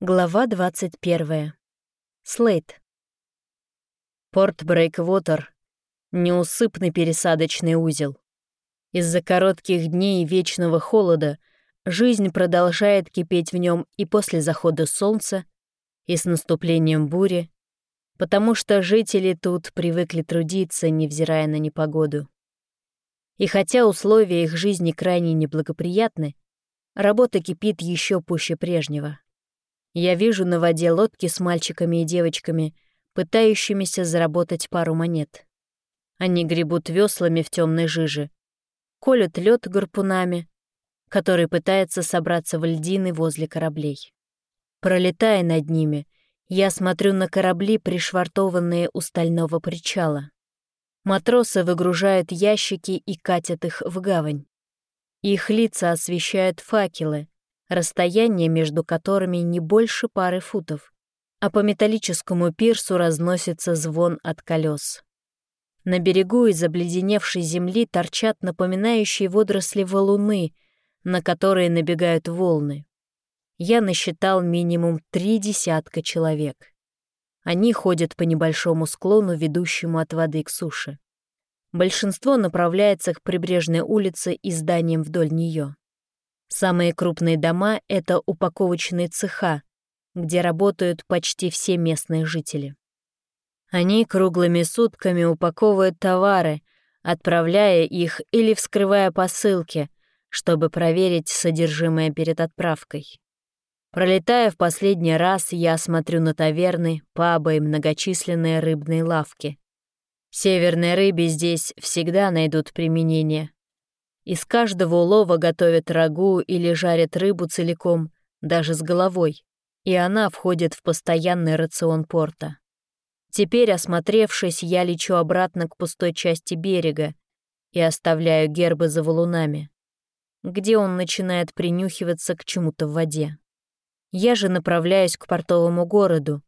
Глава 21. Слейт. Порт Брейквотер — неусыпный пересадочный узел. Из-за коротких дней вечного холода жизнь продолжает кипеть в нем и после захода солнца, и с наступлением бури, потому что жители тут привыкли трудиться, невзирая на непогоду. И хотя условия их жизни крайне неблагоприятны, работа кипит еще пуще прежнего. Я вижу на воде лодки с мальчиками и девочками, пытающимися заработать пару монет. Они гребут веслами в темной жиже, колют лед гарпунами, который пытается собраться в льдины возле кораблей. Пролетая над ними, я смотрю на корабли, пришвартованные у стального причала. Матросы выгружают ящики и катят их в гавань. Их лица освещают факелы, расстояние между которыми не больше пары футов, а по металлическому пирсу разносится звон от колес. На берегу из обледеневшей земли торчат напоминающие водоросли валуны, на которые набегают волны. Я насчитал минимум три десятка человек. Они ходят по небольшому склону, ведущему от воды к суше. Большинство направляется к прибрежной улице и зданиям вдоль нее. Самые крупные дома — это упаковочные цеха, где работают почти все местные жители. Они круглыми сутками упаковывают товары, отправляя их или вскрывая посылки, чтобы проверить содержимое перед отправкой. Пролетая в последний раз, я смотрю на таверны, пабы и многочисленные рыбные лавки. Северной рыбе здесь всегда найдут применение, из каждого улова готовят рагу или жарят рыбу целиком, даже с головой, и она входит в постоянный рацион порта. Теперь, осмотревшись, я лечу обратно к пустой части берега и оставляю гербы за валунами, где он начинает принюхиваться к чему-то в воде. Я же направляюсь к портовому городу,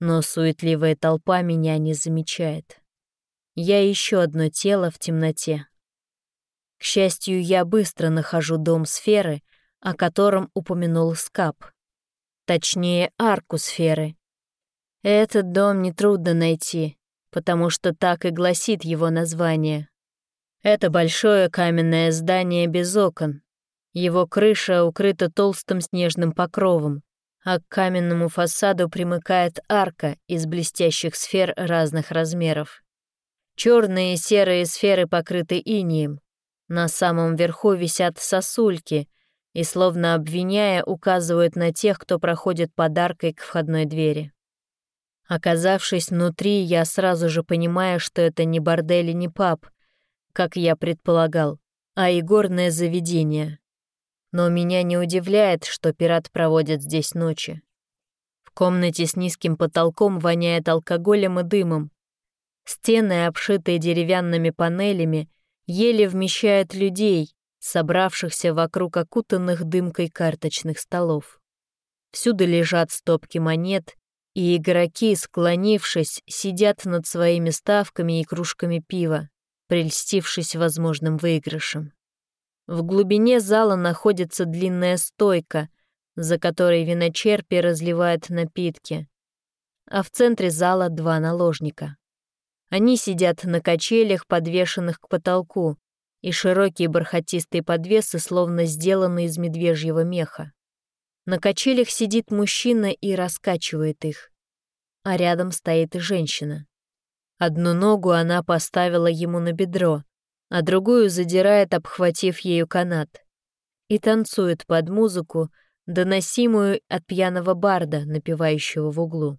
но суетливая толпа меня не замечает. Я еще одно тело в темноте. К счастью, я быстро нахожу дом сферы, о котором упомянул Скап. Точнее, арку сферы. Этот дом нетрудно найти, потому что так и гласит его название. Это большое каменное здание без окон. Его крыша укрыта толстым снежным покровом, а к каменному фасаду примыкает арка из блестящих сфер разных размеров. Черные и серые сферы покрыты инием, на самом верху висят сосульки и, словно обвиняя, указывают на тех, кто проходит подаркой к входной двери. Оказавшись внутри, я сразу же понимаю, что это не бордель и не паб, как я предполагал, а игорное заведение. Но меня не удивляет, что пират проводит здесь ночи. В комнате с низким потолком воняет алкоголем и дымом. Стены, обшитые деревянными панелями, еле вмещает людей, собравшихся вокруг окутанных дымкой карточных столов. Всюду лежат стопки монет, и игроки, склонившись, сидят над своими ставками и кружками пива, прельстившись возможным выигрышем. В глубине зала находится длинная стойка, за которой виночерпи разливают напитки, а в центре зала два наложника. Они сидят на качелях, подвешенных к потолку, и широкие бархатистые подвесы словно сделаны из медвежьего меха. На качелях сидит мужчина и раскачивает их, а рядом стоит и женщина. Одну ногу она поставила ему на бедро, а другую задирает, обхватив ею канат, и танцует под музыку, доносимую от пьяного барда, напевающего в углу.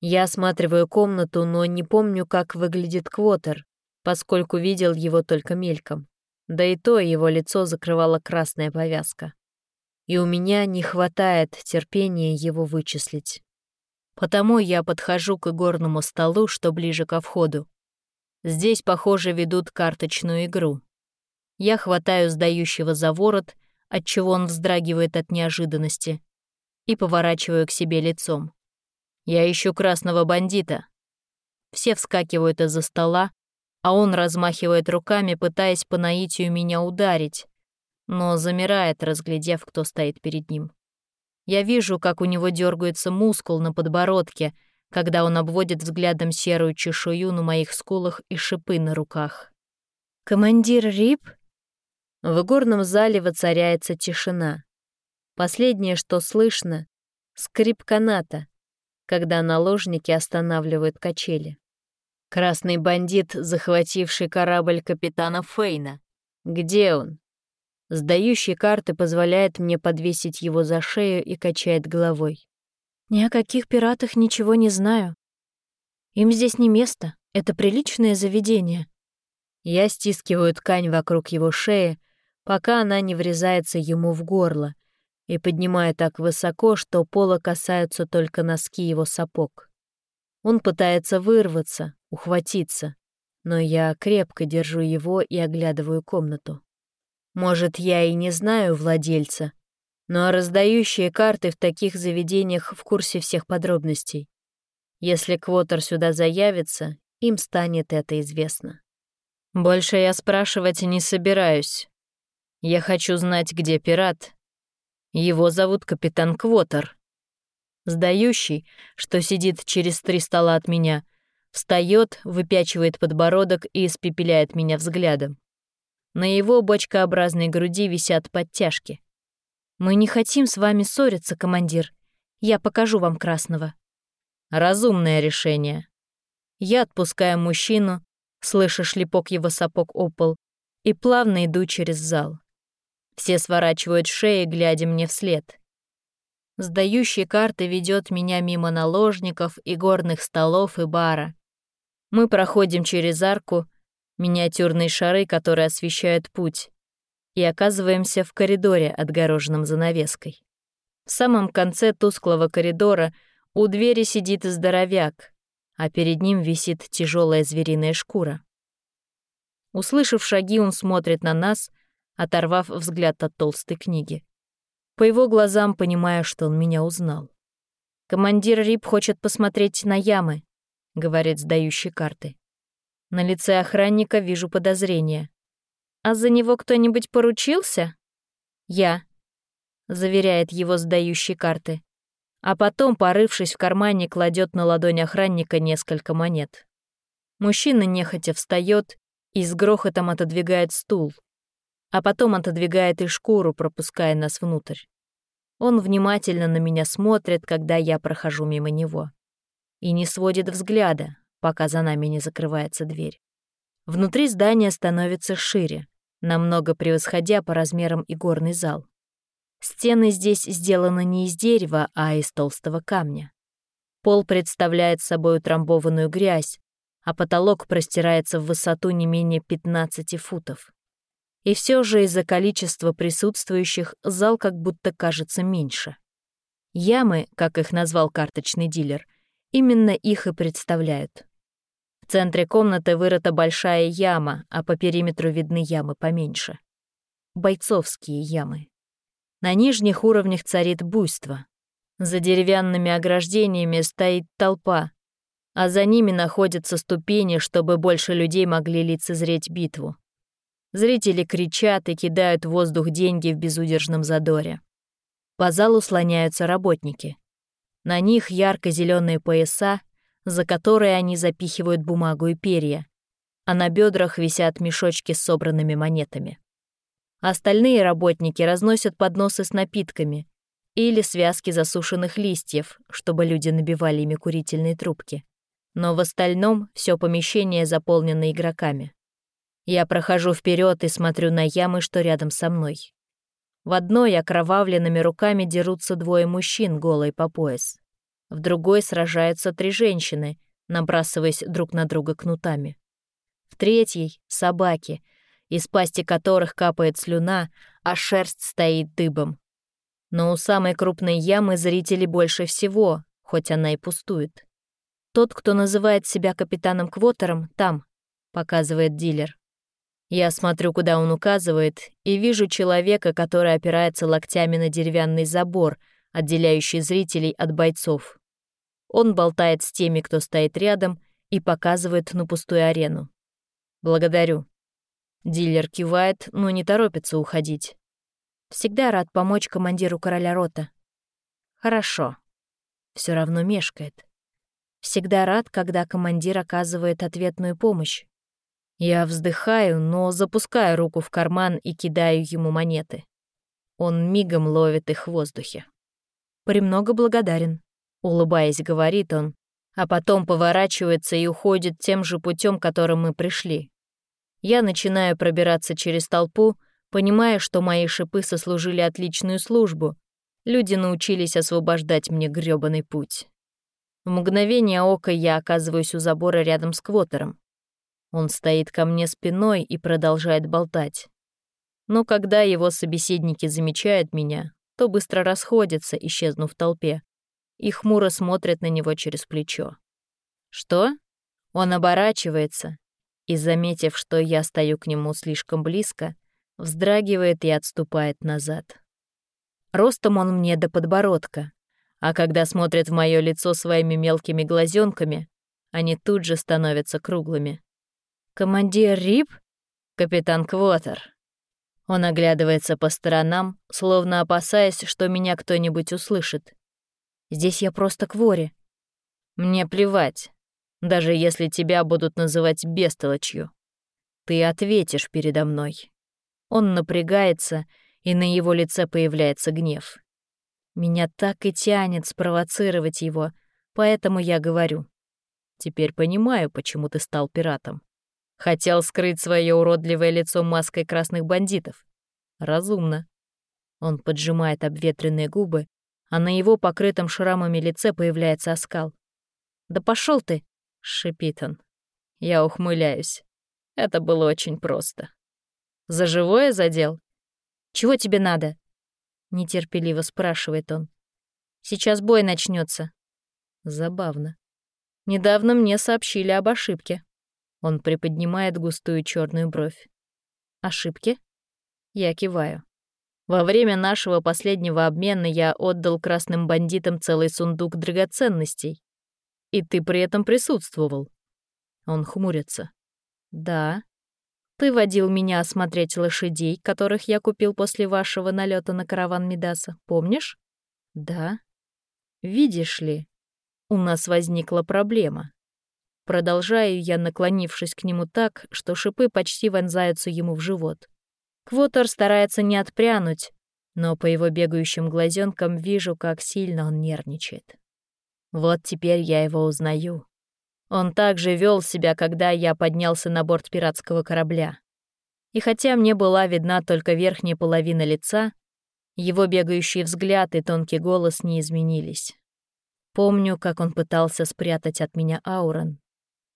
Я осматриваю комнату, но не помню, как выглядит Квотер, поскольку видел его только мельком. Да и то его лицо закрывала красная повязка. И у меня не хватает терпения его вычислить. Потому я подхожу к игорному столу, что ближе ко входу. Здесь, похоже, ведут карточную игру. Я хватаю сдающего за ворот, отчего он вздрагивает от неожиданности, и поворачиваю к себе лицом. Я ищу красного бандита. Все вскакивают из-за стола, а он размахивает руками, пытаясь по наитию меня ударить, но замирает, разглядев, кто стоит перед ним. Я вижу, как у него дергается мускул на подбородке, когда он обводит взглядом серую чешую на моих скулах и шипы на руках. «Командир Рип?» В горном зале воцаряется тишина. Последнее, что слышно — скрип каната, когда наложники останавливают качели. Красный бандит, захвативший корабль капитана Фейна. Где он? Сдающий карты позволяет мне подвесить его за шею и качает головой. Ни о каких пиратах ничего не знаю. Им здесь не место, это приличное заведение. Я стискиваю ткань вокруг его шеи, пока она не врезается ему в горло, и поднимаю так высоко, что пола касаются только носки его сапог. Он пытается вырваться, ухватиться, но я крепко держу его и оглядываю комнату. Может, я и не знаю владельца, но раздающие карты в таких заведениях в курсе всех подробностей. Если Квотер сюда заявится, им станет это известно. Больше я спрашивать не собираюсь. Я хочу знать, где пират. Его зовут капитан Квотер. Сдающий, что сидит через три стола от меня, встает, выпячивает подбородок и испепеляет меня взглядом. На его бочкообразной груди висят подтяжки. «Мы не хотим с вами ссориться, командир. Я покажу вам красного». Разумное решение. Я отпускаю мужчину, слыша шлепок его сапог о пол, и плавно иду через зал. Все сворачивают шеи, глядя мне вслед. Сдающий карты ведет меня мимо наложников и горных столов и бара. Мы проходим через арку, миниатюрные шары, которые освещают путь, и оказываемся в коридоре, отгороженном занавеской. В самом конце тусклого коридора у двери сидит здоровяк, а перед ним висит тяжелая звериная шкура. Услышав шаги, он смотрит на нас, оторвав взгляд от толстой книги. По его глазам понимая, что он меня узнал. «Командир Рип хочет посмотреть на ямы», — говорит сдающий карты. На лице охранника вижу подозрение. «А за него кто-нибудь поручился?» «Я», — заверяет его сдающий карты. А потом, порывшись в кармане, кладет на ладонь охранника несколько монет. Мужчина нехотя встает и с грохотом отодвигает стул, а потом отодвигает и шкуру, пропуская нас внутрь. Он внимательно на меня смотрит, когда я прохожу мимо него. И не сводит взгляда, пока за нами не закрывается дверь. Внутри здания становится шире, намного превосходя по размерам и горный зал. Стены здесь сделаны не из дерева, а из толстого камня. Пол представляет собой утрамбованную грязь, а потолок простирается в высоту не менее 15 футов. И все же из-за количества присутствующих зал как будто кажется меньше. Ямы, как их назвал карточный дилер, именно их и представляют. В центре комнаты вырыта большая яма, а по периметру видны ямы поменьше. Бойцовские ямы. На нижних уровнях царит буйство. За деревянными ограждениями стоит толпа, а за ними находятся ступени, чтобы больше людей могли лицезреть битву. Зрители кричат и кидают в воздух деньги в безудержном задоре. По залу слоняются работники. На них ярко зеленые пояса, за которые они запихивают бумагу и перья, а на бедрах висят мешочки с собранными монетами. Остальные работники разносят подносы с напитками или связки засушенных листьев, чтобы люди набивали ими курительные трубки. Но в остальном все помещение заполнено игроками. Я прохожу вперед и смотрю на ямы, что рядом со мной. В одной окровавленными руками дерутся двое мужчин, голой по пояс. В другой сражаются три женщины, набрасываясь друг на друга кнутами. В третьей — собаки, из пасти которых капает слюна, а шерсть стоит дыбом. Но у самой крупной ямы зрители больше всего, хоть она и пустует. Тот, кто называет себя капитаном Квотером, там, показывает дилер. Я смотрю, куда он указывает, и вижу человека, который опирается локтями на деревянный забор, отделяющий зрителей от бойцов. Он болтает с теми, кто стоит рядом, и показывает на пустую арену. «Благодарю». Дилер кивает, но не торопится уходить. Всегда рад помочь командиру короля рота. Хорошо. Все равно мешкает. Всегда рад, когда командир оказывает ответную помощь. Я вздыхаю, но запускаю руку в карман и кидаю ему монеты. Он мигом ловит их в воздухе. «Премного благодарен», — улыбаясь, говорит он, а потом поворачивается и уходит тем же путем, которым мы пришли. Я начинаю пробираться через толпу, понимая, что мои шипы сослужили отличную службу. Люди научились освобождать мне грёбаный путь. В мгновение ока я оказываюсь у забора рядом с Квотером. Он стоит ко мне спиной и продолжает болтать. Но когда его собеседники замечают меня, то быстро расходятся, исчезнув в толпе, и хмуро смотрят на него через плечо. Что? Он оборачивается и, заметив, что я стою к нему слишком близко, вздрагивает и отступает назад. Ростом он мне до подбородка, а когда смотрит в мое лицо своими мелкими глазенками, они тут же становятся круглыми. «Командир Рип?» «Капитан Квотер». Он оглядывается по сторонам, словно опасаясь, что меня кто-нибудь услышит. «Здесь я просто Квори». «Мне плевать, даже если тебя будут называть бестолочью. Ты ответишь передо мной». Он напрягается, и на его лице появляется гнев. Меня так и тянет спровоцировать его, поэтому я говорю. Теперь понимаю, почему ты стал пиратом. Хотел скрыть свое уродливое лицо маской красных бандитов. Разумно. Он поджимает обветренные губы, а на его покрытом шрамами лице появляется оскал. «Да пошел ты!» — шипит он. Я ухмыляюсь. Это было очень просто. «За живое задел?» «Чего тебе надо?» — нетерпеливо спрашивает он. «Сейчас бой начнется. Забавно. Недавно мне сообщили об ошибке. Он приподнимает густую черную бровь. Ошибки? Я киваю. Во время нашего последнего обмена я отдал красным бандитам целый сундук драгоценностей. И ты при этом присутствовал. Он хмурится. Да. Ты водил меня осмотреть лошадей, которых я купил после вашего налета на караван Медаса, помнишь? Да. Видишь ли, у нас возникла проблема. Продолжаю я, наклонившись к нему так, что шипы почти вонзаются ему в живот. Квотер старается не отпрянуть, но по его бегающим глазенкам вижу, как сильно он нервничает. Вот теперь я его узнаю. Он также вел себя, когда я поднялся на борт пиратского корабля. И хотя мне была видна только верхняя половина лица, его бегающий взгляд и тонкий голос не изменились. Помню, как он пытался спрятать от меня Аурен,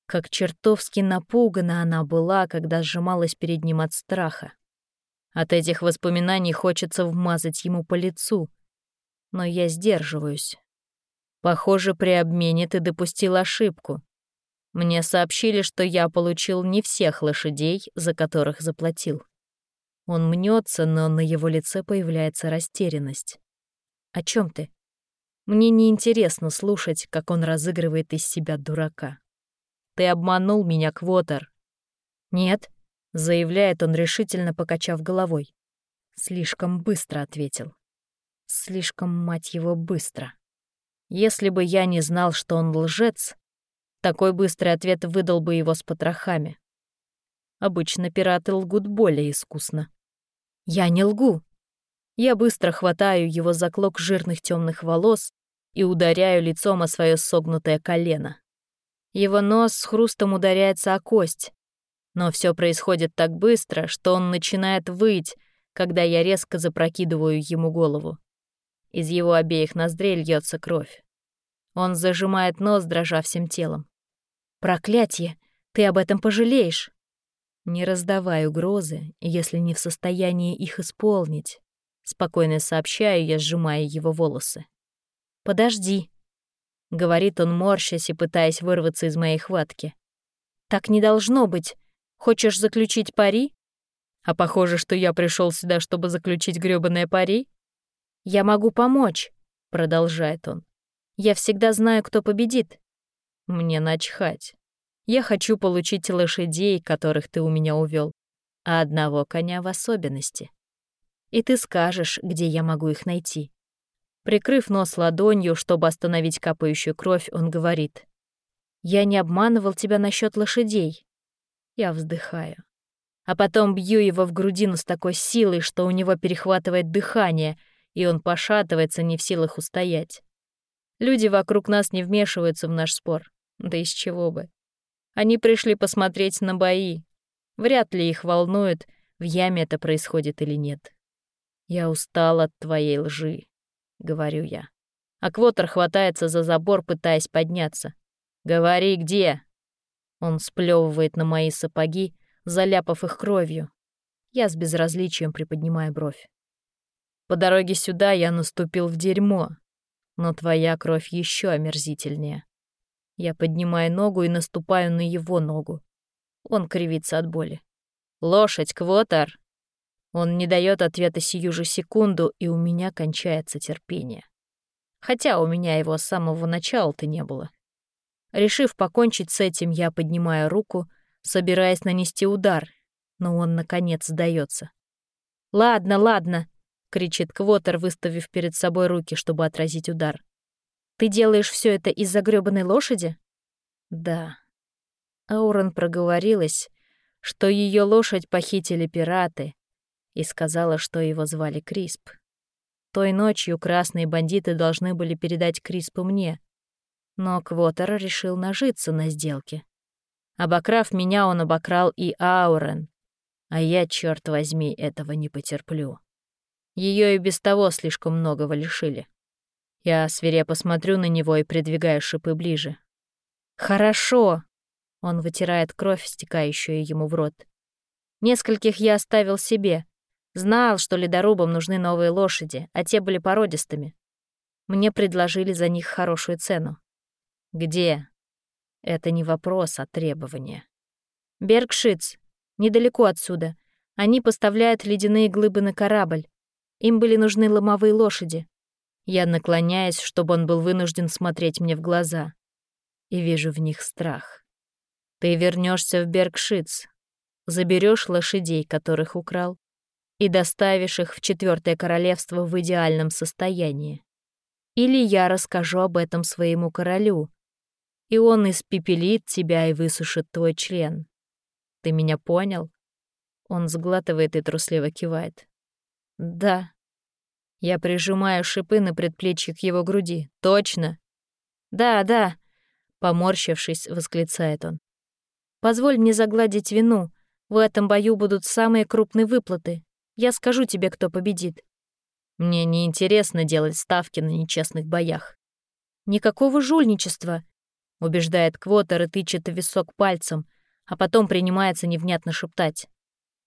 как чертовски напугана она была, когда сжималась перед ним от страха. От этих воспоминаний хочется вмазать ему по лицу, но я сдерживаюсь. Похоже, при обмене ты допустил ошибку. Мне сообщили, что я получил не всех лошадей, за которых заплатил. Он мнется, но на его лице появляется растерянность. О чем ты? Мне неинтересно слушать, как он разыгрывает из себя дурака. Ты обманул меня, Квотер». «Нет», — заявляет он, решительно покачав головой. Слишком быстро ответил. Слишком, мать его, быстро. Если бы я не знал, что он лжец, такой быстрый ответ выдал бы его с потрохами. Обычно пираты лгут более искусно. Я не лгу. Я быстро хватаю его за клок жирных темных волос и ударяю лицом о свое согнутое колено. Его нос с хрустом ударяется о кость. Но все происходит так быстро, что он начинает выть, когда я резко запрокидываю ему голову. Из его обеих ноздрей льется кровь. Он зажимает нос, дрожа всем телом. «Проклятие! Ты об этом пожалеешь!» «Не раздавай угрозы, если не в состоянии их исполнить», — спокойно сообщаю я, сжимая его волосы. «Подожди», — говорит он, морщась и пытаясь вырваться из моей хватки. «Так не должно быть. Хочешь заключить пари?» «А похоже, что я пришел сюда, чтобы заключить грёбаное пари?» «Я могу помочь», — продолжает он. «Я всегда знаю, кто победит». «Мне начхать. Я хочу получить лошадей, которых ты у меня увел, а одного коня в особенности. И ты скажешь, где я могу их найти». Прикрыв нос ладонью, чтобы остановить капающую кровь, он говорит. «Я не обманывал тебя насчет лошадей». Я вздыхаю. А потом бью его в грудину с такой силой, что у него перехватывает дыхание, и он пошатывается, не в силах устоять. Люди вокруг нас не вмешиваются в наш спор. Да из чего бы. Они пришли посмотреть на бои. Вряд ли их волнует, в яме это происходит или нет. «Я устал от твоей лжи», — говорю я. А Квотер хватается за забор, пытаясь подняться. «Говори, где?» Он сплевывает на мои сапоги, заляпав их кровью. Я с безразличием приподнимаю бровь. По дороге сюда я наступил в дерьмо, но твоя кровь еще омерзительнее. Я поднимаю ногу и наступаю на его ногу. Он кривится от боли. «Лошадь, Квотер!» Он не дает ответа сию же секунду, и у меня кончается терпение. Хотя у меня его с самого начала-то не было. Решив покончить с этим, я поднимаю руку, собираясь нанести удар, но он, наконец, сдается. «Ладно, ладно!» — кричит Квотер, выставив перед собой руки, чтобы отразить удар. «Ты делаешь все это из-за грёбаной лошади?» «Да». Аурон проговорилась, что ее лошадь похитили пираты, и сказала, что его звали Крисп. Той ночью красные бандиты должны были передать Криспу мне, но Квотер решил нажиться на сделке. Обокрав меня, он обокрал и Аурен, а я, черт возьми, этого не потерплю. Ее и без того слишком многого лишили. Я свирепо смотрю на него и придвигаю шипы ближе. «Хорошо!» Он вытирает кровь, стекающую ему в рот. «Нескольких я оставил себе. Знал, что ледорубам нужны новые лошади, а те были породистыми. Мне предложили за них хорошую цену. Где? Это не вопрос, а требование. Бергшиц, недалеко отсюда. Они поставляют ледяные глыбы на корабль. Им были нужны ломовые лошади. Я наклоняюсь, чтобы он был вынужден смотреть мне в глаза. И вижу в них страх. Ты вернешься в Бергшиц, заберешь лошадей, которых украл, и доставишь их в Четвертое Королевство в идеальном состоянии. Или я расскажу об этом своему королю, и он испепелит тебя и высушит твой член. Ты меня понял?» Он сглатывает и трусливо кивает. «Да». Я прижимаю шипы на предплечье к его груди. «Точно?» «Да, да», — поморщившись, восклицает он. «Позволь мне загладить вину. В этом бою будут самые крупные выплаты. Я скажу тебе, кто победит. Мне не интересно делать ставки на нечестных боях. Никакого жульничества, убеждает Квотер и тычет в висок пальцем, а потом принимается невнятно шептать.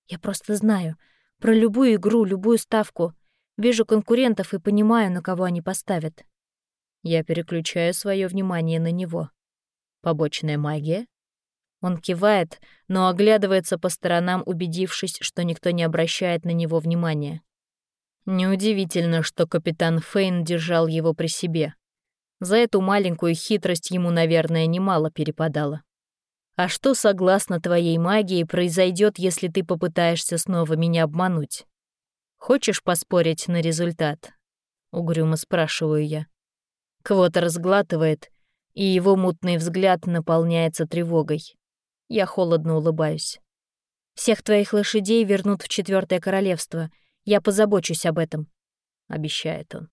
Я просто знаю. Про любую игру, любую ставку. Вижу конкурентов и понимаю, на кого они поставят. Я переключаю свое внимание на него. Побочная магия? Он кивает, но оглядывается по сторонам, убедившись, что никто не обращает на него внимания. Неудивительно, что капитан Фейн держал его при себе. За эту маленькую хитрость ему, наверное, немало перепадало. А что, согласно твоей магии, произойдет, если ты попытаешься снова меня обмануть? Хочешь поспорить на результат? Угрюмо спрашиваю я. Квот разглатывает, и его мутный взгляд наполняется тревогой. Я холодно улыбаюсь. «Всех твоих лошадей вернут в Четвертое Королевство. Я позабочусь об этом», — обещает он.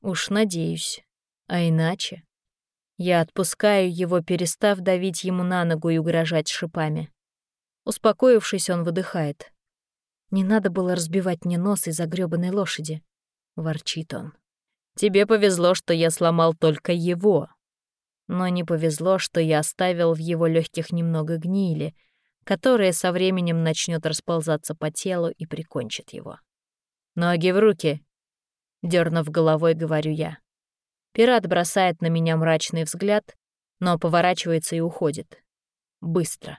«Уж надеюсь. А иначе...» Я отпускаю его, перестав давить ему на ногу и угрожать шипами. Успокоившись, он выдыхает. «Не надо было разбивать мне нос из-за грёбаной лошади», — ворчит он. «Тебе повезло, что я сломал только его», но не повезло, что я оставил в его легких немного гнили, которая со временем начнет расползаться по телу и прикончит его. «Ноги в руки!» — дернув головой, говорю я. Пират бросает на меня мрачный взгляд, но поворачивается и уходит. Быстро.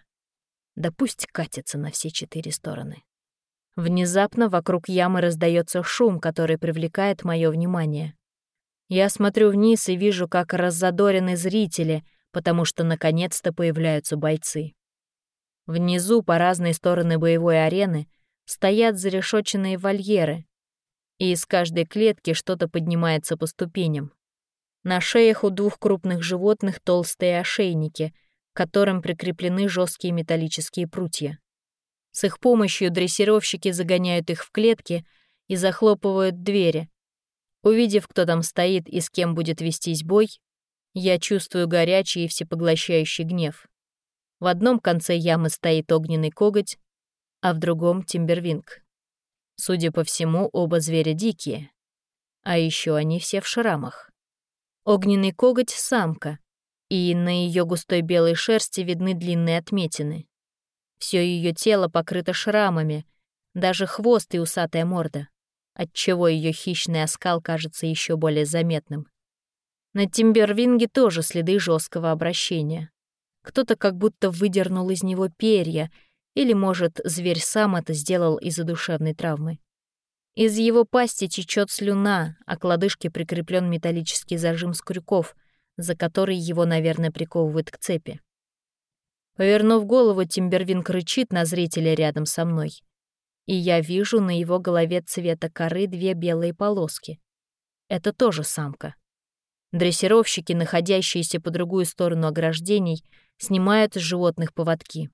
Да пусть катится на все четыре стороны. Внезапно вокруг ямы раздается шум, который привлекает мое внимание. Я смотрю вниз и вижу, как раззадорены зрители, потому что наконец-то появляются бойцы. Внизу, по разные стороны боевой арены, стоят зарешоченные вольеры. и из каждой клетки что-то поднимается по ступеням. На шеях у двух крупных животных толстые ошейники, к которым прикреплены жесткие металлические прутья. С их помощью дрессировщики загоняют их в клетки и захлопывают двери. Увидев, кто там стоит и с кем будет вестись бой, я чувствую горячий и всепоглощающий гнев. В одном конце ямы стоит огненный коготь, а в другом — тимбервинг. Судя по всему, оба зверя дикие. А еще они все в шрамах. Огненный коготь — самка, и на ее густой белой шерсти видны длинные отметины. Все ее тело покрыто шрамами, даже хвост и усатая морда, отчего ее хищный оскал кажется еще более заметным. На Тимбервинге тоже следы жесткого обращения. Кто-то как будто выдернул из него перья, или, может, зверь сам это сделал из-за душевной травмы. Из его пасти течет слюна, а к лодыжке прикреплен металлический зажим с крюков, за который его, наверное, приковывают к цепи. Повернув голову, Тимбервинг рычит на зрителя рядом со мной. И я вижу на его голове цвета коры две белые полоски. Это тоже самка. Дрессировщики, находящиеся по другую сторону ограждений, снимают с животных поводки.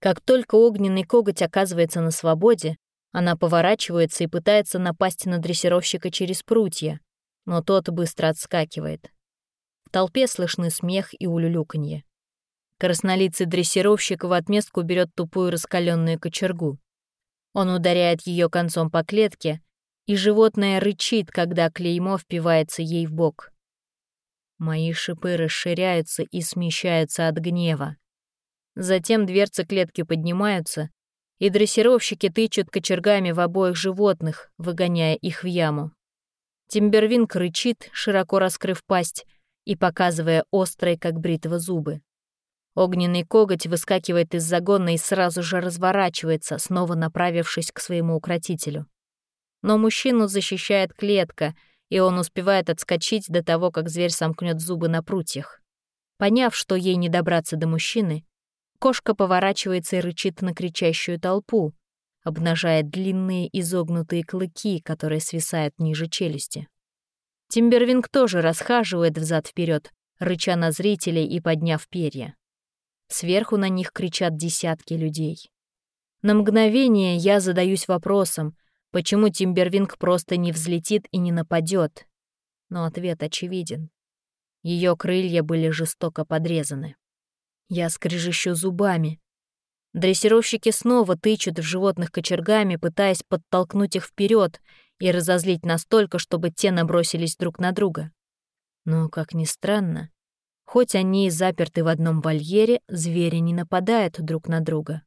Как только огненный коготь оказывается на свободе, она поворачивается и пытается напасть на дрессировщика через прутья, но тот быстро отскакивает. В толпе слышны смех и улюлюканье. Краснолицый дрессировщик в отместку берет тупую раскаленную кочергу. Он ударяет ее концом по клетке, и животное рычит, когда клеймо впивается ей в бок. Мои шипы расширяются и смещаются от гнева. Затем дверцы клетки поднимаются, и дрессировщики тычут кочергами в обоих животных, выгоняя их в яму. Тимбервинг рычит, широко раскрыв пасть и показывая острые, как бритва, зубы. Огненный коготь выскакивает из загона и сразу же разворачивается, снова направившись к своему укротителю. Но мужчину защищает клетка — и он успевает отскочить до того, как зверь сомкнет зубы на прутьях. Поняв, что ей не добраться до мужчины, кошка поворачивается и рычит на кричащую толпу, обнажая длинные изогнутые клыки, которые свисают ниже челюсти. Тимбервинг тоже расхаживает взад вперед, рыча на зрителей и подняв перья. Сверху на них кричат десятки людей. На мгновение я задаюсь вопросом, Почему Тимбервинг просто не взлетит и не нападет? Но ответ очевиден. Ее крылья были жестоко подрезаны. Я скрежещу зубами. Дрессировщики снова тычут в животных кочергами, пытаясь подтолкнуть их вперед и разозлить настолько, чтобы те набросились друг на друга. Но, как ни странно, хоть они и заперты в одном вольере, звери не нападают друг на друга.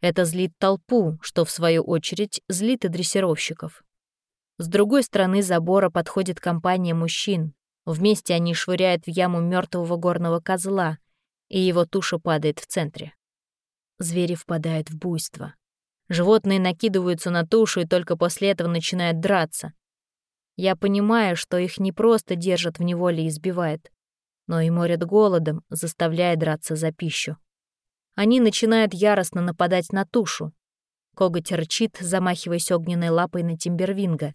Это злит толпу, что, в свою очередь, злит и дрессировщиков. С другой стороны забора подходит компания мужчин. Вместе они швыряют в яму мертвого горного козла, и его туша падает в центре. Звери впадают в буйство. Животные накидываются на тушу и только после этого начинают драться. Я понимаю, что их не просто держат в неволе и избивают, но и морят голодом, заставляя драться за пищу. Они начинают яростно нападать на тушу. Коготь рычит, замахиваясь огненной лапой на Тимбервинга.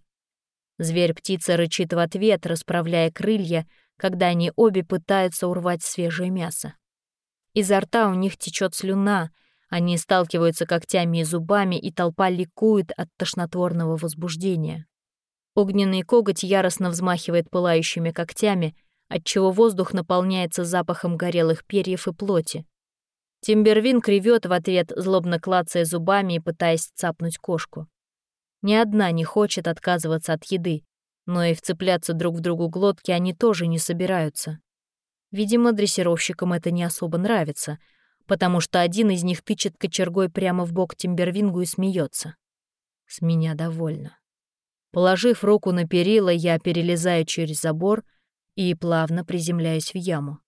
Зверь-птица рычит в ответ, расправляя крылья, когда они обе пытаются урвать свежее мясо. Изо рта у них течет слюна, они сталкиваются когтями и зубами, и толпа ликует от тошнотворного возбуждения. Огненный коготь яростно взмахивает пылающими когтями, отчего воздух наполняется запахом горелых перьев и плоти. Тимбервин кривет в ответ, злобно клацая зубами и пытаясь цапнуть кошку. Ни одна не хочет отказываться от еды, но и вцепляться друг в другу глотки они тоже не собираются. Видимо, дрессировщикам это не особо нравится, потому что один из них тычет кочергой прямо в бок Тимбервингу и смеется. С меня довольно. Положив руку на перила, я перелезаю через забор и плавно приземляюсь в яму.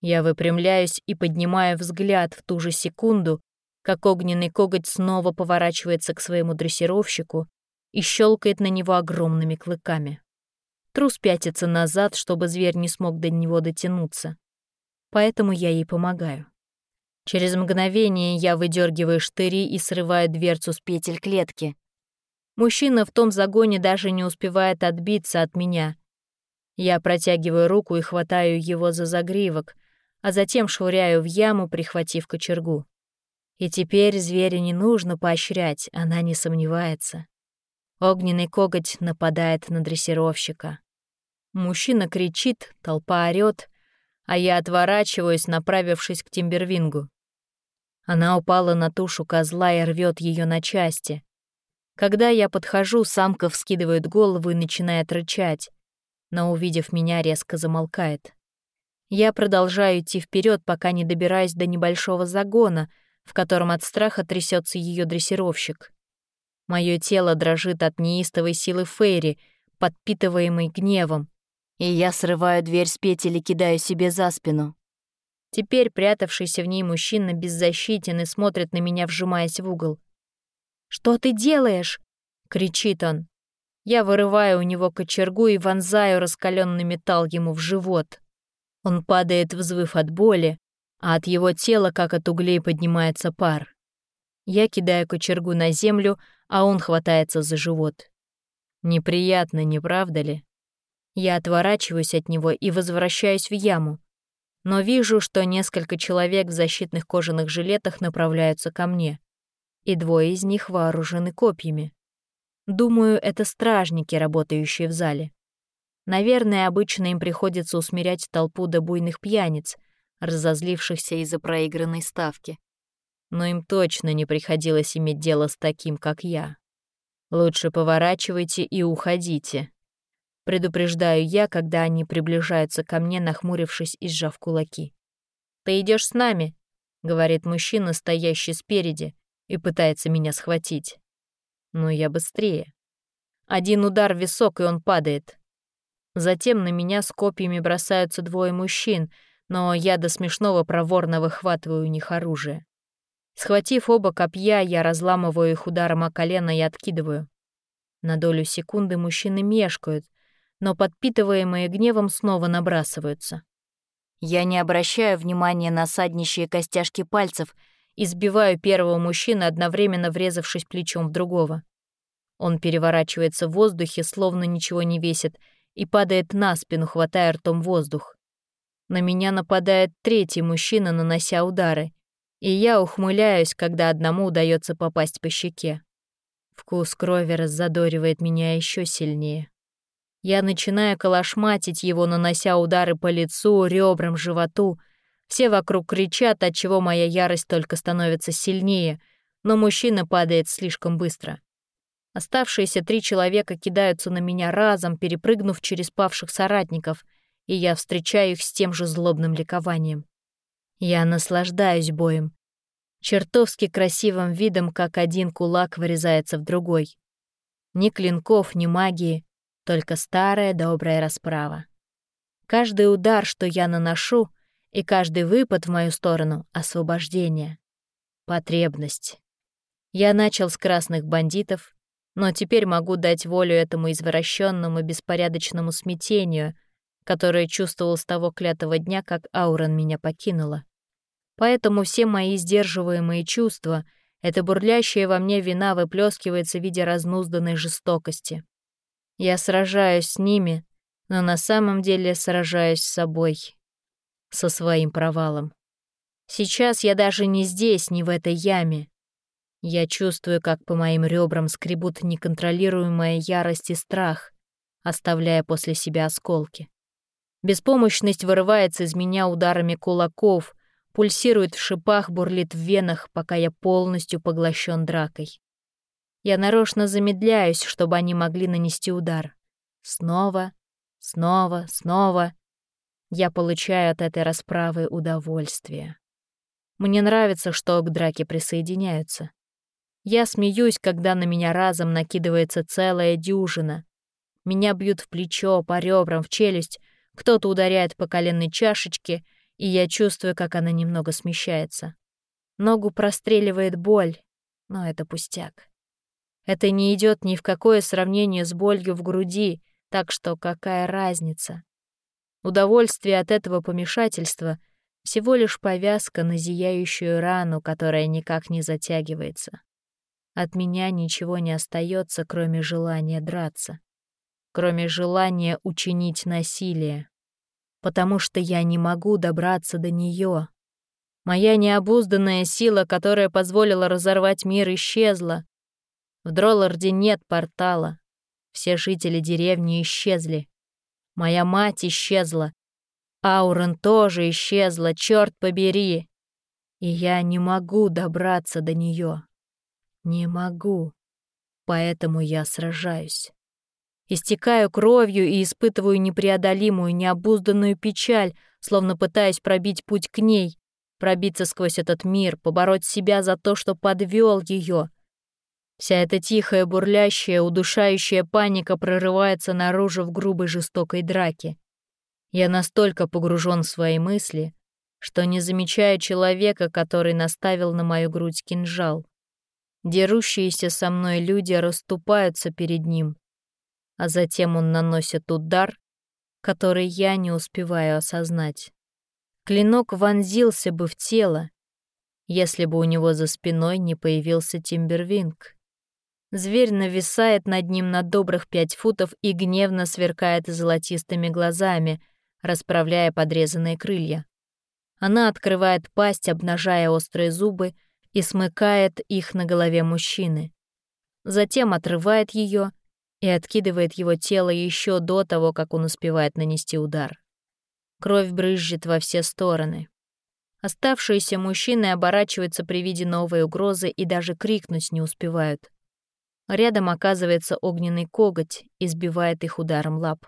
Я выпрямляюсь и поднимаю взгляд в ту же секунду, как огненный коготь снова поворачивается к своему дрессировщику и щелкает на него огромными клыками. Трус пятится назад, чтобы зверь не смог до него дотянуться. Поэтому я ей помогаю. Через мгновение я выдергиваю штыри и срываю дверцу с петель клетки. Мужчина в том загоне даже не успевает отбиться от меня. Я протягиваю руку и хватаю его за загривок, а затем швыряю в яму, прихватив кочергу. И теперь зверя не нужно поощрять, она не сомневается. Огненный коготь нападает на дрессировщика. Мужчина кричит, толпа орёт, а я отворачиваюсь, направившись к Тимбервингу. Она упала на тушу козла и рвет ее на части. Когда я подхожу, самка вскидывает голову и начинает рычать, но, увидев меня, резко замолкает. Я продолжаю идти вперед, пока не добираюсь до небольшого загона, в котором от страха трясется ее дрессировщик. Мое тело дрожит от неистовой силы Фейри, подпитываемой гневом, и я срываю дверь с петель и кидаю себе за спину. Теперь прятавшийся в ней мужчина беззащитен и смотрит на меня, вжимаясь в угол. «Что ты делаешь?» — кричит он. Я вырываю у него кочергу и вонзаю раскаленный металл ему в живот. Он падает, взвыв от боли, а от его тела, как от углей, поднимается пар. Я кидаю кочергу на землю, а он хватается за живот. Неприятно, не правда ли? Я отворачиваюсь от него и возвращаюсь в яму, но вижу, что несколько человек в защитных кожаных жилетах направляются ко мне, и двое из них вооружены копьями. Думаю, это стражники, работающие в зале. Наверное, обычно им приходится усмирять толпу до буйных пьяниц, разозлившихся из-за проигранной ставки. Но им точно не приходилось иметь дело с таким, как я. Лучше поворачивайте и уходите, Предупреждаю я, когда они приближаются ко мне, нахмурившись и сжав кулаки. «Ты идешь с нами», — говорит мужчина, стоящий спереди, и пытается меня схватить. Но я быстрее. Один удар в висок, и он падает. Затем на меня с копьями бросаются двое мужчин, но я до смешного проворно выхватываю у них оружие. Схватив оба копья, я разламываю их ударом о колено и откидываю. На долю секунды мужчины мешкают, но подпитываемые гневом снова набрасываются. Я не обращаю внимания на саднищие костяшки пальцев и сбиваю первого мужчину, одновременно врезавшись плечом в другого. Он переворачивается в воздухе, словно ничего не весит, и падает на спину, хватая ртом воздух. На меня нападает третий мужчина, нанося удары, и я ухмыляюсь, когда одному удается попасть по щеке. Вкус крови раззадоривает меня еще сильнее. Я начинаю колошматить его, нанося удары по лицу, ребрам, животу. Все вокруг кричат, отчего моя ярость только становится сильнее, но мужчина падает слишком быстро. Оставшиеся три человека кидаются на меня разом, перепрыгнув через павших соратников, и я встречаю их с тем же злобным ликованием. Я наслаждаюсь боем. Чертовски красивым видом, как один кулак вырезается в другой. Ни клинков, ни магии, только старая добрая расправа. Каждый удар, что я наношу, и каждый выпад в мою сторону — освобождение. Потребность. Я начал с красных бандитов, но теперь могу дать волю этому извращенному беспорядочному смятению, которое чувствовал с того клятого дня, как Аурен меня покинула. Поэтому все мои сдерживаемые чувства, эта бурлящая во мне вина выплескивается в виде разнузданной жестокости. Я сражаюсь с ними, но на самом деле сражаюсь с собой, со своим провалом. Сейчас я даже не здесь, не в этой яме. Я чувствую, как по моим ребрам скребут неконтролируемая ярость и страх, оставляя после себя осколки. Беспомощность вырывается из меня ударами кулаков, пульсирует в шипах, бурлит в венах, пока я полностью поглощен дракой. Я нарочно замедляюсь, чтобы они могли нанести удар. Снова, снова, снова. Я получаю от этой расправы удовольствие. Мне нравится, что к драке присоединяются. Я смеюсь, когда на меня разом накидывается целая дюжина. Меня бьют в плечо, по ребрам, в челюсть, кто-то ударяет по коленной чашечке, и я чувствую, как она немного смещается. Ногу простреливает боль, но это пустяк. Это не идет ни в какое сравнение с болью в груди, так что какая разница? Удовольствие от этого помешательства — всего лишь повязка на зияющую рану, которая никак не затягивается. от меня ничего не остается, кроме желания драться, кроме желания учинить насилие, потому что я не могу добраться до нее. Моя необузданная сила, которая позволила разорвать мир, исчезла. В Дролларде нет портала. Все жители деревни исчезли. Моя мать исчезла. Аурен тоже исчезла, черт побери. И я не могу добраться до нее. Не могу. Поэтому я сражаюсь. Истекаю кровью и испытываю непреодолимую, необузданную печаль, словно пытаясь пробить путь к ней, пробиться сквозь этот мир, побороть себя за то, что подвел ее. Вся эта тихая, бурлящая, удушающая паника прорывается наружу в грубой жестокой драке. Я настолько погружен в свои мысли, что не замечаю человека, который наставил на мою грудь кинжал. Дерущиеся со мной люди расступаются перед ним, а затем он наносит удар, который я не успеваю осознать. Клинок вонзился бы в тело, если бы у него за спиной не появился Тимбервинг. Зверь нависает над ним на добрых пять футов и гневно сверкает золотистыми глазами, расправляя подрезанные крылья. Она открывает пасть, обнажая острые зубы, и смыкает их на голове мужчины. Затем отрывает ее и откидывает его тело еще до того, как он успевает нанести удар. Кровь брызжет во все стороны. Оставшиеся мужчины оборачиваются при виде новой угрозы и даже крикнуть не успевают. Рядом оказывается огненный коготь и сбивает их ударом лап.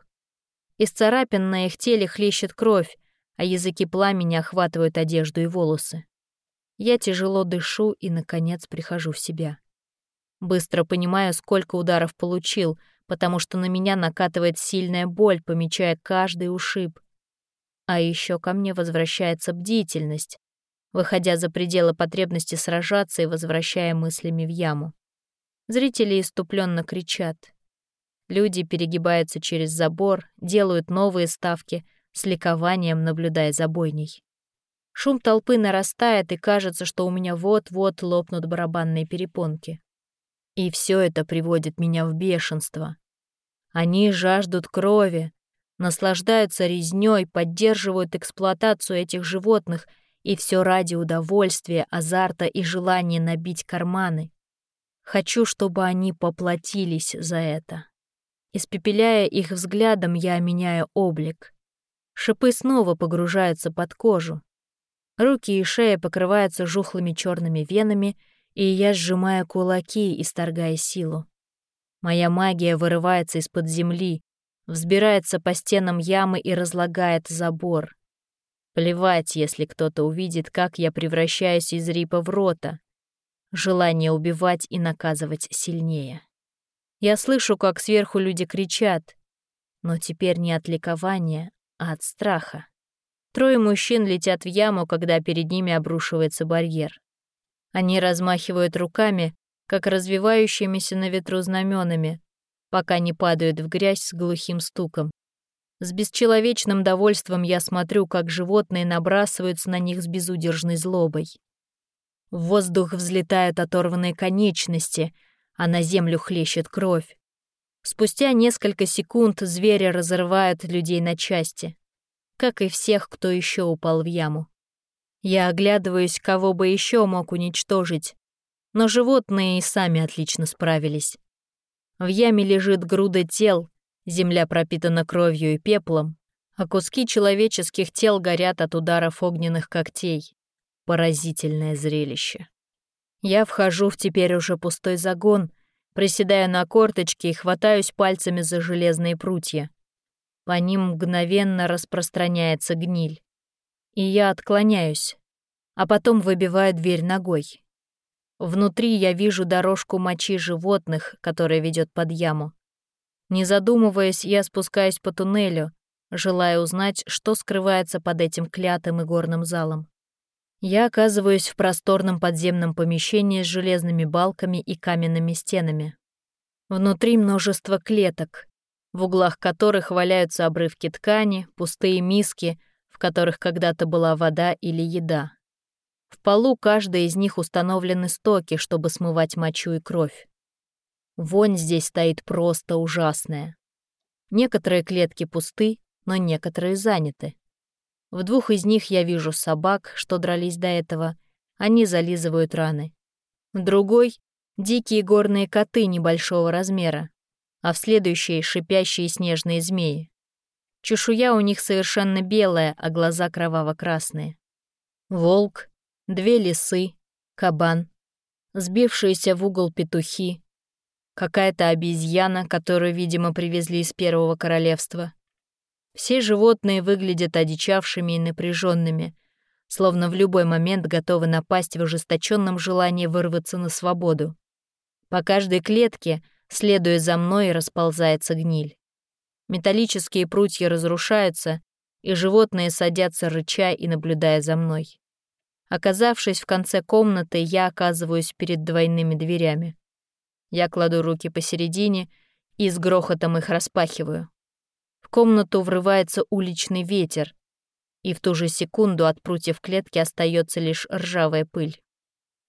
Из царапин на их теле хлещет кровь, а языки пламени охватывают одежду и волосы. Я тяжело дышу и, наконец, прихожу в себя. Быстро понимаю, сколько ударов получил, потому что на меня накатывает сильная боль, помечая каждый ушиб. А еще ко мне возвращается бдительность, выходя за пределы потребности сражаться и возвращая мыслями в яму. Зрители иступленно кричат. Люди перегибаются через забор, делают новые ставки, с ликованием наблюдая за бойней. Шум толпы нарастает, и кажется, что у меня вот-вот лопнут барабанные перепонки. И все это приводит меня в бешенство. Они жаждут крови, наслаждаются резнёй, поддерживают эксплуатацию этих животных, и все ради удовольствия, азарта и желания набить карманы. Хочу, чтобы они поплатились за это. Испепеляя их взглядом, я меняю облик. Шипы снова погружаются под кожу. Руки и шея покрываются жухлыми черными венами, и я сжимаю кулаки, исторгая силу. Моя магия вырывается из-под земли, взбирается по стенам ямы и разлагает забор. Плевать, если кто-то увидит, как я превращаюсь из рипа в рота. Желание убивать и наказывать сильнее. Я слышу, как сверху люди кричат, но теперь не от ликования, а от страха. Трое мужчин летят в яму, когда перед ними обрушивается барьер. Они размахивают руками, как развивающимися на ветру знаменами, пока не падают в грязь с глухим стуком. С бесчеловечным довольством я смотрю, как животные набрасываются на них с безудержной злобой. В воздух взлетают оторванные конечности, а на землю хлещет кровь. Спустя несколько секунд звери разрывают людей на части, как и всех, кто еще упал в яму. Я оглядываюсь, кого бы еще мог уничтожить, но животные и сами отлично справились. В яме лежит груда тел, земля пропитана кровью и пеплом, а куски человеческих тел горят от ударов огненных когтей. Поразительное зрелище. Я вхожу в теперь уже пустой загон, приседаю на корточки и хватаюсь пальцами за железные прутья. По ним мгновенно распространяется гниль. И я отклоняюсь, а потом выбиваю дверь ногой. Внутри я вижу дорожку мочи животных, которая ведет под яму. Не задумываясь, я спускаюсь по туннелю, желая узнать, что скрывается под этим клятым и горным залом. Я оказываюсь в просторном подземном помещении с железными балками и каменными стенами. Внутри множество клеток, в углах которых валяются обрывки ткани, пустые миски, в которых когда-то была вода или еда. В полу каждой из них установлены стоки, чтобы смывать мочу и кровь. Вонь здесь стоит просто ужасная. Некоторые клетки пусты, но некоторые заняты. В двух из них я вижу собак, что дрались до этого. Они зализывают раны. Другой — дикие горные коты небольшого размера, а в следующей — шипящие снежные змеи. Чешуя у них совершенно белая, а глаза кроваво-красные. Волк, две лисы, кабан, сбившиеся в угол петухи, какая-то обезьяна, которую, видимо, привезли из Первого Королевства, все животные выглядят одичавшими и напряженными, словно в любой момент готовы напасть в ожесточенном желании вырваться на свободу. По каждой клетке, следуя за мной, расползается гниль. Металлические прутья разрушаются, и животные садятся рыча и наблюдая за мной. Оказавшись в конце комнаты, я оказываюсь перед двойными дверями. Я кладу руки посередине и с грохотом их распахиваю комнату врывается уличный ветер, и в ту же секунду от прутьев клетки остается лишь ржавая пыль.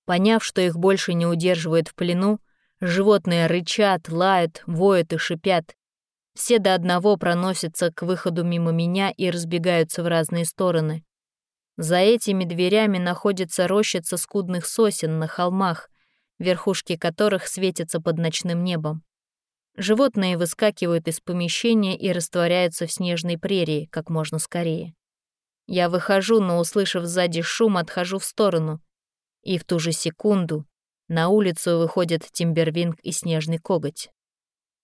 Поняв, что их больше не удерживает в плену, животные рычат, лают, воют и шипят. Все до одного проносятся к выходу мимо меня и разбегаются в разные стороны. За этими дверями находится рощица скудных сосен на холмах, верхушки которых светятся под ночным небом. Животные выскакивают из помещения и растворяются в снежной прерии как можно скорее. Я выхожу, но, услышав сзади шум, отхожу в сторону. И в ту же секунду на улицу выходят Тимбервинг и Снежный Коготь.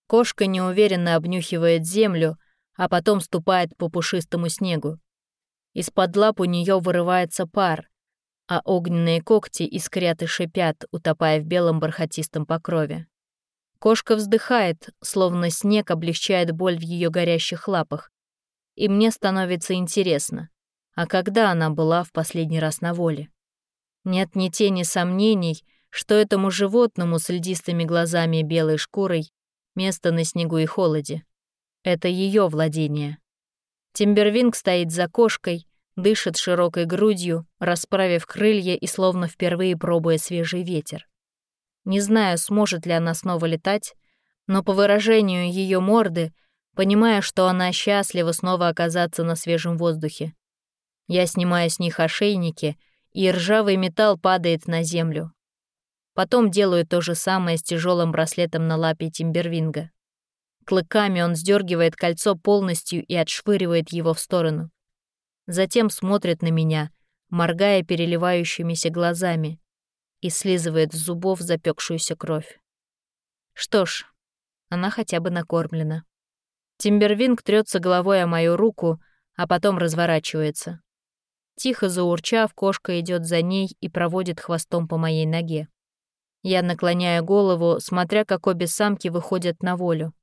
Кошка неуверенно обнюхивает землю, а потом ступает по пушистому снегу. Из-под лап у нее вырывается пар, а огненные когти искрят и шипят, утопая в белом бархатистом покрове. Кошка вздыхает, словно снег облегчает боль в ее горящих лапах. И мне становится интересно, а когда она была в последний раз на воле? Нет ни тени сомнений, что этому животному с льдистыми глазами и белой шкурой место на снегу и холоде. Это ее владение. Тимбервинг стоит за кошкой, дышит широкой грудью, расправив крылья и словно впервые пробуя свежий ветер. Не знаю, сможет ли она снова летать, но по выражению ее морды, понимая, что она счастлива снова оказаться на свежем воздухе. Я снимаю с них ошейники, и ржавый металл падает на землю. Потом делаю то же самое с тяжелым браслетом на лапе Тимбервинга. Клыками он сдергивает кольцо полностью и отшвыривает его в сторону. Затем смотрит на меня, моргая переливающимися глазами, и слизывает с зубов запекшуюся кровь. Что ж, она хотя бы накормлена. Тимбервинг трется головой о мою руку, а потом разворачивается. Тихо заурчав, кошка идет за ней и проводит хвостом по моей ноге. Я наклоняю голову, смотря как обе самки выходят на волю.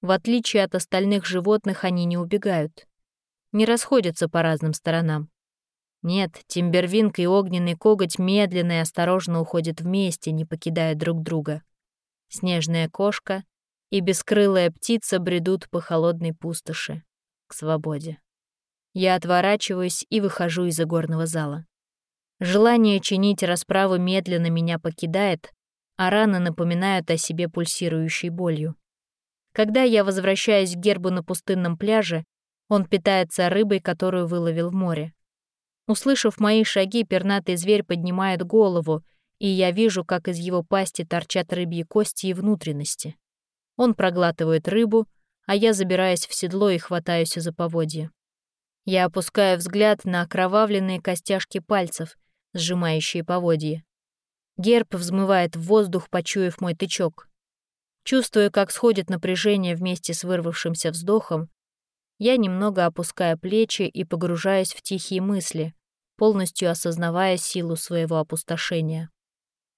В отличие от остальных животных, они не убегают. Не расходятся по разным сторонам. Нет, Тимбервинг и огненный коготь медленно и осторожно уходят вместе, не покидая друг друга. Снежная кошка и бескрылая птица бредут по холодной пустоши к свободе. Я отворачиваюсь и выхожу из игорного зала. Желание чинить расправу медленно меня покидает, а раны напоминают о себе пульсирующей болью. Когда я возвращаюсь к гербу на пустынном пляже, он питается рыбой, которую выловил в море. Услышав мои шаги, пернатый зверь поднимает голову, и я вижу, как из его пасти торчат рыбьи кости и внутренности. Он проглатывает рыбу, а я забираюсь в седло и хватаюсь за поводья. Я опускаю взгляд на окровавленные костяшки пальцев, сжимающие поводья. Герб взмывает в воздух, почуяв мой тычок. Чувствуя, как сходит напряжение вместе с вырвавшимся вздохом, я немного опускаю плечи и погружаюсь в тихие мысли, полностью осознавая силу своего опустошения.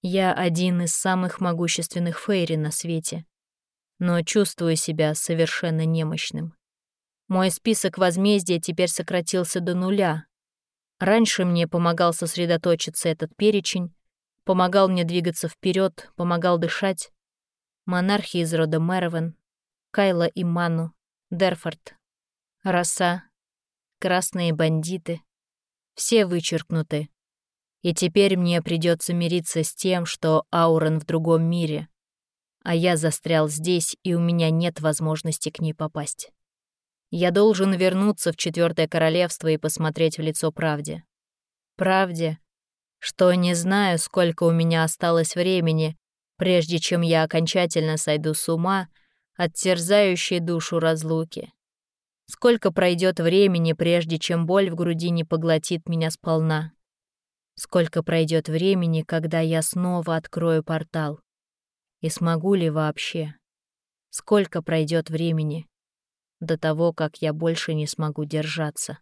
Я один из самых могущественных фейри на свете, но чувствую себя совершенно немощным. Мой список возмездия теперь сократился до нуля. Раньше мне помогал сосредоточиться этот перечень, помогал мне двигаться вперед, помогал дышать. Монархи из рода Мэровен, Кайла и Ману, Дерфорд, роса, красные бандиты. Все вычеркнуты. И теперь мне придется мириться с тем, что Аурен в другом мире, а я застрял здесь, и у меня нет возможности к ней попасть. Я должен вернуться в Четвертое Королевство и посмотреть в лицо правде. Правде, что не знаю, сколько у меня осталось времени, прежде чем я окончательно сойду с ума от терзающей душу разлуки. Сколько пройдет времени, прежде чем боль в груди не поглотит меня сполна. Сколько пройдет времени, когда я снова открою портал. И смогу ли вообще? Сколько пройдет времени до того, как я больше не смогу держаться?